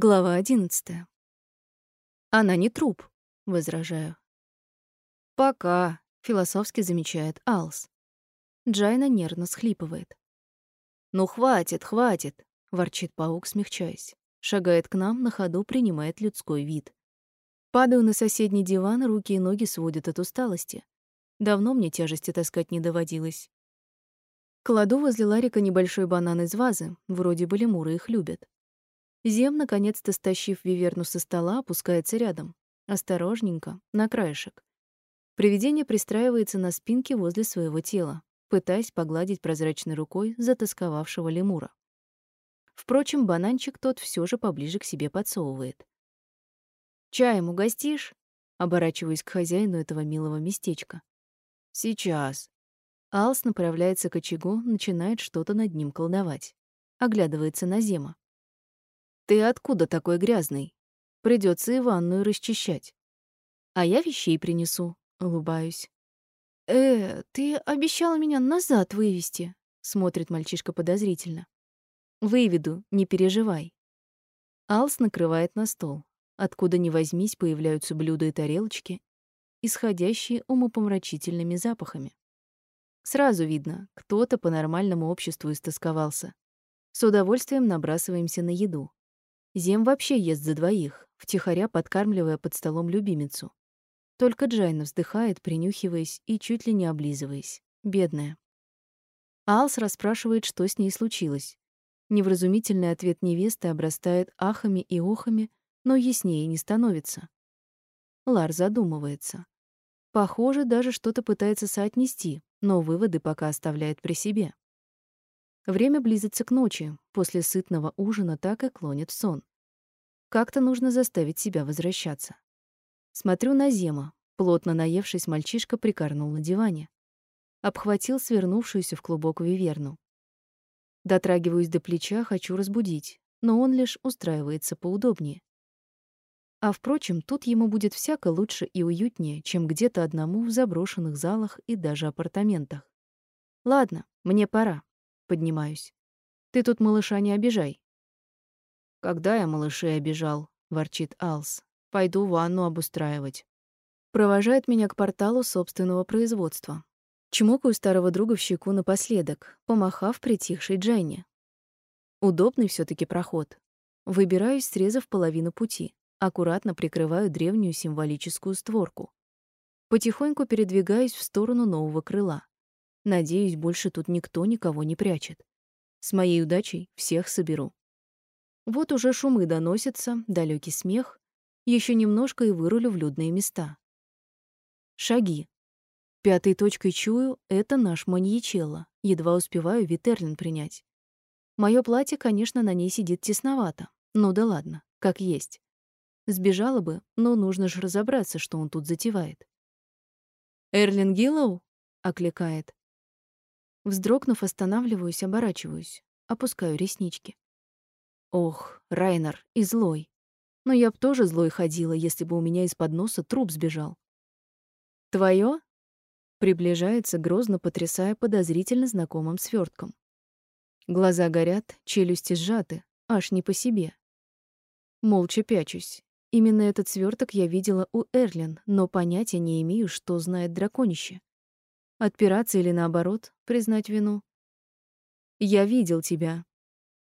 Глава одиннадцатая. Она не труп, возражаю. Пока, философски замечает Алс. Джайна нервно всхлипывает. Ну хватит, хватит, ворчит паук, смягчаясь. Шагает к нам, на ходу принимает людской вид. Падаю на соседний диван, руки и ноги сводят от усталости. Давно мне тяжести таскать не доводилось. Кладу возле Ларика небольшой банан из вазы, вроде бы лемуры их любят. Зем, наконец-то стащив виверну со стола, опускается рядом. Осторожненько, на краешек. Привидение пристраивается на спинке возле своего тела, пытаясь погладить прозрачной рукой затасковавшего лемура. Впрочем, бананчик тот все же поближе к себе подсовывает. «Чаем угостишь?» Оборачиваюсь к хозяину этого милого местечка. «Сейчас». Алс направляется к очагу, начинает что-то над ним колдовать. Оглядывается на Зема. Ты откуда такой грязный? Придется и ванную расчищать. А я вещей принесу, улыбаюсь. Э, ты обещала меня назад вывести, смотрит мальчишка подозрительно. Выведу, не переживай. Алс накрывает на стол. Откуда ни возьмись, появляются блюда и тарелочки, исходящие умопомрачительными запахами. Сразу видно, кто-то по нормальному обществу истосковался. С удовольствием набрасываемся на еду. Зем вообще ест за двоих, втихаря подкармливая под столом любимицу. Только Джайна вздыхает, принюхиваясь и чуть ли не облизываясь. Бедная. Алс расспрашивает, что с ней случилось. Невразумительный ответ невесты обрастает ахами и охами, но яснее не становится. Лар задумывается. Похоже, даже что-то пытается соотнести, но выводы пока оставляет при себе. Время близится к ночи, после сытного ужина так и клонит сон. Как-то нужно заставить себя возвращаться. Смотрю на Зема. Плотно наевшись, мальчишка прикорнул на диване. Обхватил свернувшуюся в клубок виверну. Дотрагиваюсь до плеча, хочу разбудить, но он лишь устраивается поудобнее. А впрочем, тут ему будет всяко лучше и уютнее, чем где-то одному в заброшенных залах и даже апартаментах. Ладно, мне пора. Поднимаюсь. Ты тут малыша не обижай. Когда я малышей обижал, ворчит Алс. Пойду ванну обустраивать. Провожает меня к порталу собственного производства. Чмокаю старого друга в щеку напоследок, помахав притихшей Дженни. Удобный все таки проход. Выбираюсь, срезав половину пути. Аккуратно прикрываю древнюю символическую створку. Потихоньку передвигаюсь в сторону нового крыла. Надеюсь, больше тут никто никого не прячет. С моей удачей всех соберу. Вот уже шумы доносятся, далекий смех. Еще немножко и вырулю в людные места. Шаги. Пятой точкой чую — это наш маньячелло. Едва успеваю Витерлин принять. Мое платье, конечно, на ней сидит тесновато. Ну да ладно, как есть. Сбежала бы, но нужно же разобраться, что он тут затевает. «Эрлин Гиллоу?» — окликает. Вздрогнув, останавливаюсь, оборачиваюсь, опускаю реснички. Ох, Райнер и злой. Но я б тоже злой ходила, если бы у меня из-под носа труп сбежал. Твоё? Приближается, грозно потрясая подозрительно знакомым свертком. Глаза горят, челюсти сжаты, аж не по себе. Молча пячусь. Именно этот сверток я видела у Эрлин, но понятия не имею, что знает драконище. Отпираться или наоборот, признать вину? Я видел тебя.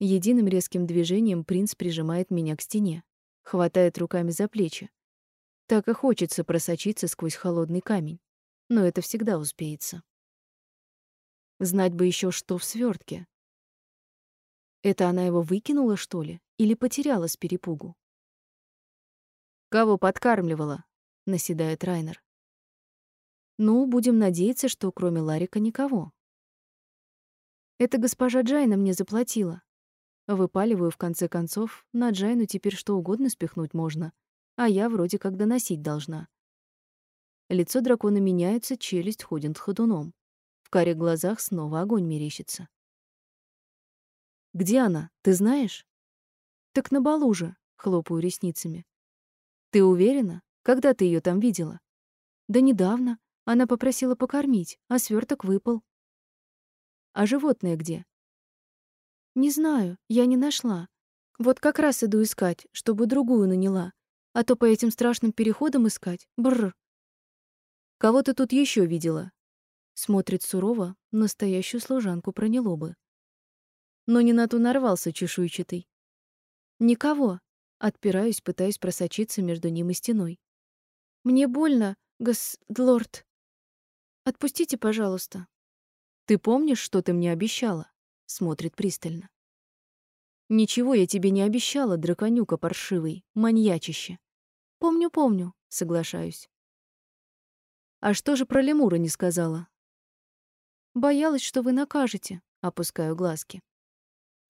Единым резким движением принц прижимает меня к стене, хватает руками за плечи. Так и хочется просочиться сквозь холодный камень, но это всегда успеется. Знать бы еще, что в свертке. Это она его выкинула, что ли, или потеряла с перепугу? Кого подкармливала? наседает Райнер. Ну, будем надеяться, что кроме Ларика никого. Это госпожа Джайна мне заплатила. Выпаливаю в конце концов, на Джайну теперь что угодно спихнуть можно, а я вроде как доносить должна. Лицо дракона меняется, челюсть ходит ходуном. В карих глазах снова огонь мерещится. «Где она, ты знаешь?» «Так на балу же», — хлопаю ресницами. «Ты уверена? Когда ты ее там видела?» «Да недавно. Она попросила покормить, а сверток выпал. А животное где? Не знаю, я не нашла. Вот как раз иду искать, чтобы другую наняла. А то по этим страшным переходам искать. Бррр. Кого ты тут еще видела? Смотрит сурово, настоящую служанку проняло бы. Но не на ту нарвался чешуйчатый. Никого. Отпираюсь, пытаюсь просочиться между ним и стеной. Мне больно, гос... лорд. Отпустите, пожалуйста. Ты помнишь, что ты мне обещала? Смотрит пристально. Ничего я тебе не обещала, драконюка паршивый, маньячище. Помню, помню, соглашаюсь. А что же про лемура не сказала? Боялась, что вы накажете, опускаю глазки.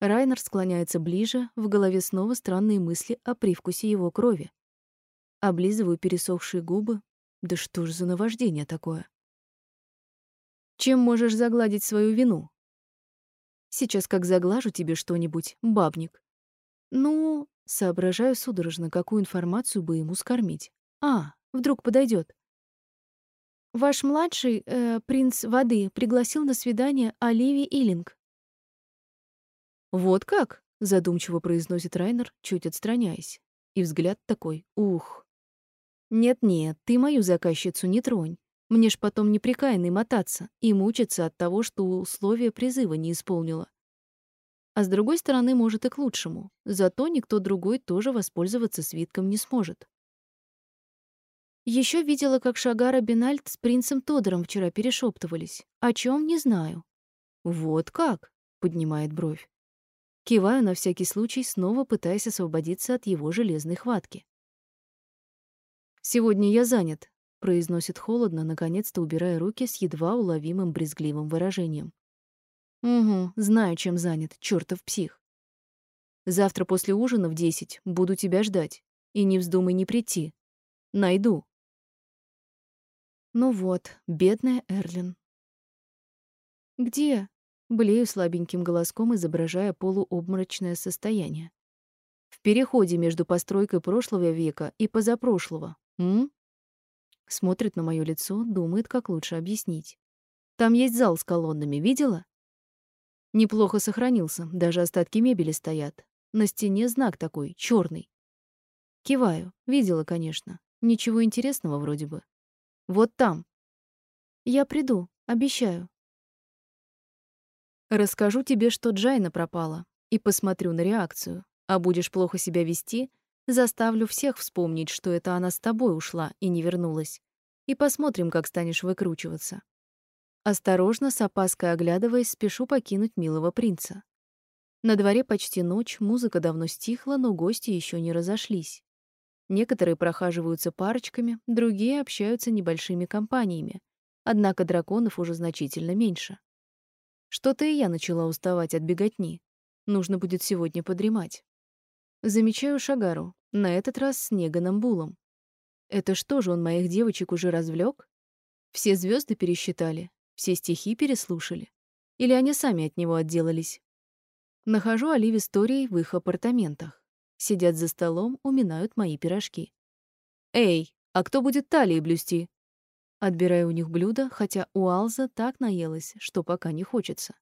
Райнер склоняется ближе, в голове снова странные мысли о привкусе его крови. Облизываю пересохшие губы. Да что ж за наваждение такое? Чем можешь загладить свою вину? Сейчас как заглажу тебе что-нибудь, бабник. Ну, соображаю судорожно, какую информацию бы ему скормить. А, вдруг подойдет. Ваш младший, э, принц воды, пригласил на свидание Оливи Илинг. Вот как? задумчиво произносит Райнер, чуть отстраняясь. И взгляд такой: ух. Нет-нет, ты мою заказчицу не тронь. Мне ж потом непрекаянный мотаться и мучиться от того, что условия призыва не исполнила. А с другой стороны, может и к лучшему. Зато никто другой тоже воспользоваться свитком не сможет. Еще видела, как Шагара Бенальт с принцем Тодором вчера перешептывались. О чем не знаю. Вот как? поднимает бровь. Киваю на всякий случай, снова пытаясь освободиться от его железной хватки. Сегодня я занят, произносит холодно, наконец-то убирая руки с едва уловимым брезгливым выражением. Угу, знаю, чем занят, чертов псих. Завтра после ужина в десять буду тебя ждать, и не вздумай не прийти. Найду. Ну вот, бедная Эрлин. Где? Блею слабеньким голоском, изображая полуобморочное состояние. В переходе между постройкой прошлого века и позапрошлого. М? Смотрит на моё лицо, думает, как лучше объяснить. Там есть зал с колоннами, видела? Неплохо сохранился, даже остатки мебели стоят. На стене знак такой, чёрный. Киваю. Видела, конечно. Ничего интересного вроде бы. Вот там. Я приду, обещаю. Расскажу тебе, что Джайна пропала, и посмотрю на реакцию. А будешь плохо себя вести, заставлю всех вспомнить, что это она с тобой ушла и не вернулась. И посмотрим, как станешь выкручиваться. Осторожно, с опаской оглядываясь, спешу покинуть милого принца. На дворе почти ночь, музыка давно стихла, но гости еще не разошлись. Некоторые прохаживаются парочками, другие общаются небольшими компаниями. Однако драконов уже значительно меньше. Что-то и я начала уставать от беготни. Нужно будет сегодня подремать. Замечаю Шагару, на этот раз с Неганом Булом. Это что же он моих девочек уже развлек? Все звезды пересчитали, все стихи переслушали. Или они сами от него отделались? Нахожу Оливи с Торией в их апартаментах. Сидят за столом, уминают мои пирожки. «Эй, а кто будет талии блюсти?» Отбираю у них блюдо, хотя у Алза так наелась, что пока не хочется.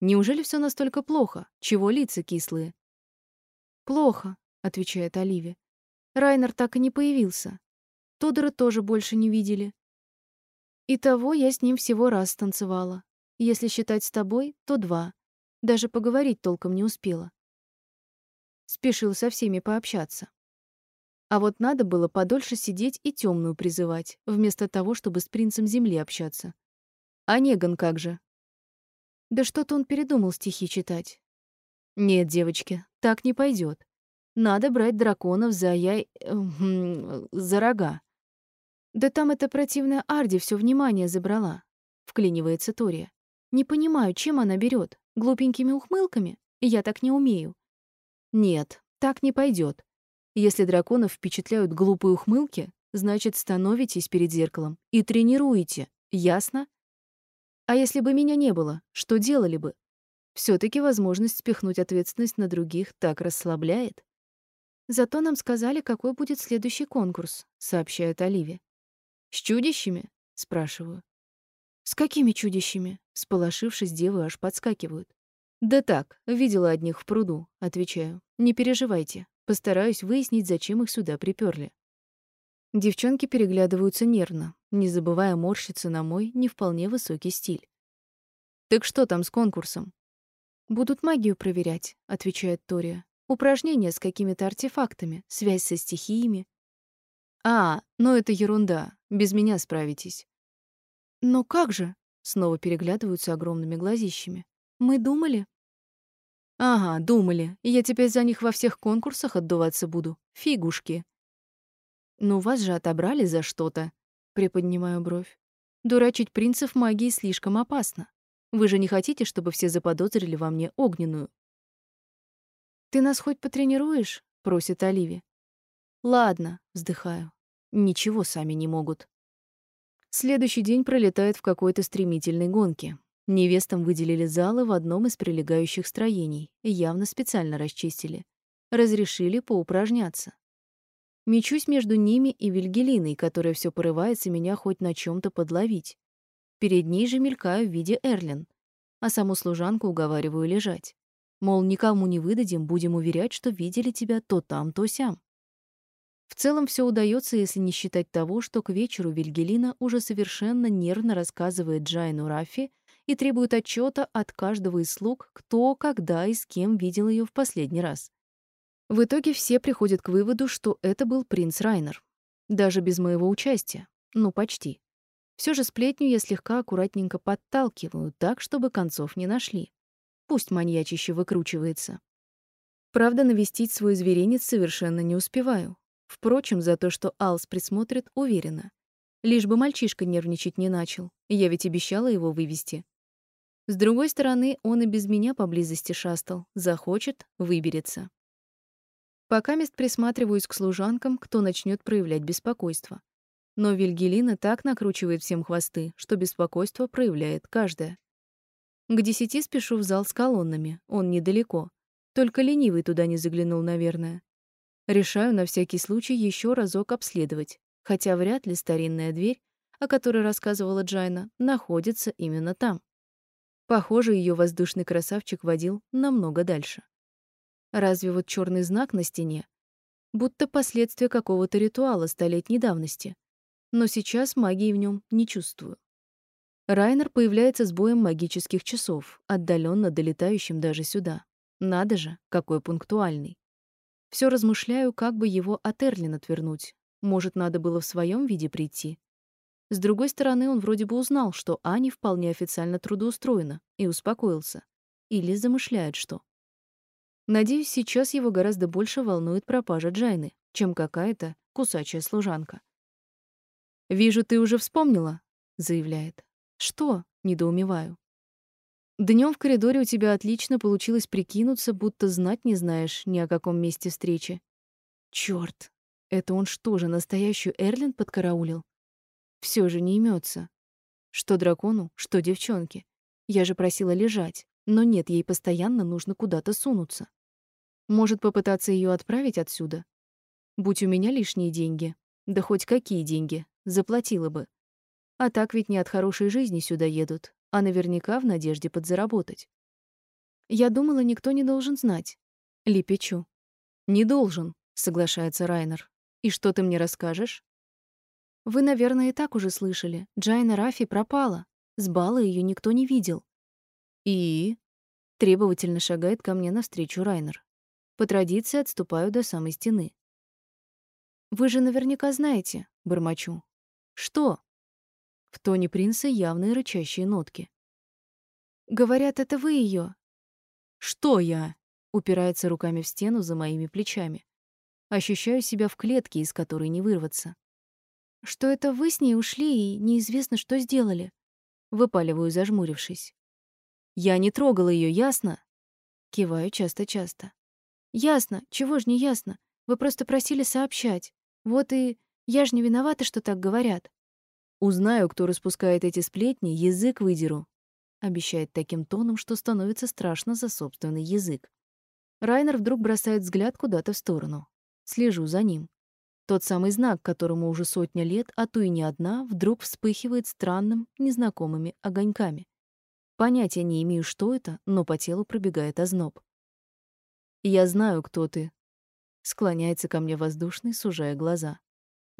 «Неужели все настолько плохо? Чего лица кислые?» «Плохо», — отвечает Оливия. «Райнер так и не появился. Тодора тоже больше не видели. И того я с ним всего раз танцевала. Если считать с тобой, то два. Даже поговорить толком не успела спешил со всеми пообщаться. А вот надо было подольше сидеть и темную призывать, вместо того, чтобы с принцем земли общаться. А Неган как же? Да что-то он передумал стихи читать. Нет, девочки, так не пойдет. Надо брать драконов за яй... За рога. Да там эта противная Арди все внимание забрала. Вклинивается Тория. Не понимаю, чем она берет. Глупенькими ухмылками? Я так не умею. Нет, так не пойдет. Если драконов впечатляют глупые ухмылки, значит, становитесь перед зеркалом и тренируете. Ясно? А если бы меня не было, что делали бы? Все таки возможность спихнуть ответственность на других так расслабляет. Зато нам сказали, какой будет следующий конкурс, сообщает Оливия. С чудищами? спрашиваю. С какими чудищами? Сполошившись, девы аж подскакивают. «Да так, видела одних в пруду», — отвечаю. «Не переживайте. Постараюсь выяснить, зачем их сюда приперли. Девчонки переглядываются нервно, не забывая морщиться на мой не вполне высокий стиль. «Так что там с конкурсом?» «Будут магию проверять», — отвечает Тория. «Упражнения с какими-то артефактами, связь со стихиями». «А, ну это ерунда. Без меня справитесь». «Но как же?» — снова переглядываются огромными глазищами. «Мы думали...» «Ага, думали. Я теперь за них во всех конкурсах отдуваться буду. Фигушки». «Ну вас же отобрали за что-то», — приподнимаю бровь. «Дурачить принцев магии слишком опасно. Вы же не хотите, чтобы все заподозрили во мне огненную?» «Ты нас хоть потренируешь?» — просит Оливия. «Ладно», — вздыхаю. «Ничего сами не могут». Следующий день пролетает в какой-то стремительной гонке. Невестам выделили залы в одном из прилегающих строений, явно специально расчистили. Разрешили поупражняться. Мечусь между ними и Вильгелиной, которая все порывается меня хоть на чем то подловить. Перед ней же мелькаю в виде Эрлин, а саму служанку уговариваю лежать. Мол, никому не выдадим, будем уверять, что видели тебя то там, то сям. В целом все удается, если не считать того, что к вечеру Вильгелина уже совершенно нервно рассказывает Джайну Раффи и требует отчета от каждого из слуг, кто, когда и с кем видел ее в последний раз. В итоге все приходят к выводу, что это был принц Райнер. Даже без моего участия. Ну, почти. Все же сплетню я слегка аккуратненько подталкиваю, так, чтобы концов не нашли. Пусть маньячище выкручивается. Правда, навестить свой зверинец совершенно не успеваю. Впрочем, за то, что Алс присмотрит, уверена. Лишь бы мальчишка нервничать не начал. Я ведь обещала его вывести. С другой стороны, он и без меня поблизости шастал. Захочет — выберется. Пока мест присматриваюсь к служанкам, кто начнет проявлять беспокойство. Но Вильгелина так накручивает всем хвосты, что беспокойство проявляет каждая. К десяти спешу в зал с колоннами, он недалеко. Только ленивый туда не заглянул, наверное. Решаю на всякий случай еще разок обследовать, хотя вряд ли старинная дверь, о которой рассказывала Джайна, находится именно там. Похоже, ее воздушный красавчик водил намного дальше. Разве вот черный знак на стене? Будто последствия какого-то ритуала столетней давности но сейчас магии в нем не чувствую. Райнер появляется с боем магических часов, отдаленно долетающим даже сюда. Надо же, какой пунктуальный. Все размышляю, как бы его от Эрлин отвернуть. Может, надо было в своем виде прийти. С другой стороны, он вроде бы узнал, что Ани вполне официально трудоустроена, и успокоился. Или замышляет что. Надеюсь, сейчас его гораздо больше волнует пропажа Джайны, чем какая-то кусачая служанка. «Вижу, ты уже вспомнила», — заявляет. «Что?» — недоумеваю. Днем в коридоре у тебя отлично получилось прикинуться, будто знать не знаешь ни о каком месте встречи. Чёрт, это он что же, настоящую Эрлин подкараулил? Все же не имется. Что дракону, что девчонке. Я же просила лежать, но нет, ей постоянно нужно куда-то сунуться. Может, попытаться ее отправить отсюда? Будь у меня лишние деньги, да хоть какие деньги, Заплатила бы. А так ведь не от хорошей жизни сюда едут, а наверняка в надежде подзаработать. Я думала, никто не должен знать. Лепечу. Не должен, соглашается Райнер. И что ты мне расскажешь? Вы, наверное, и так уже слышали. Джайна Рафи пропала. С бала ее никто не видел. И требовательно шагает ко мне навстречу Райнер. По традиции отступаю до самой стены. Вы же наверняка знаете, бормочу. Что? В тоне принца явные рычащие нотки. Говорят, это вы ее. Что я? Упирается руками в стену за моими плечами. Ощущаю себя в клетке, из которой не вырваться. Что это вы с ней ушли и неизвестно, что сделали. Выпаливаю, зажмурившись. Я не трогала ее, ясно? Киваю часто-часто. Ясно, чего ж не ясно? Вы просто просили сообщать. Вот и я ж не виновата, что так говорят. Узнаю, кто распускает эти сплетни, язык выдеру. Обещает таким тоном, что становится страшно за собственный язык. Райнер вдруг бросает взгляд куда-то в сторону. Слежу за ним. Тот самый знак, которому уже сотня лет, а то и не одна, вдруг вспыхивает странным, незнакомыми огоньками. Понятия не имею, что это, но по телу пробегает озноб. «Я знаю, кто ты», — склоняется ко мне воздушный, сужая глаза,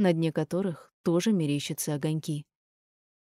на дне которых тоже мерещатся огоньки.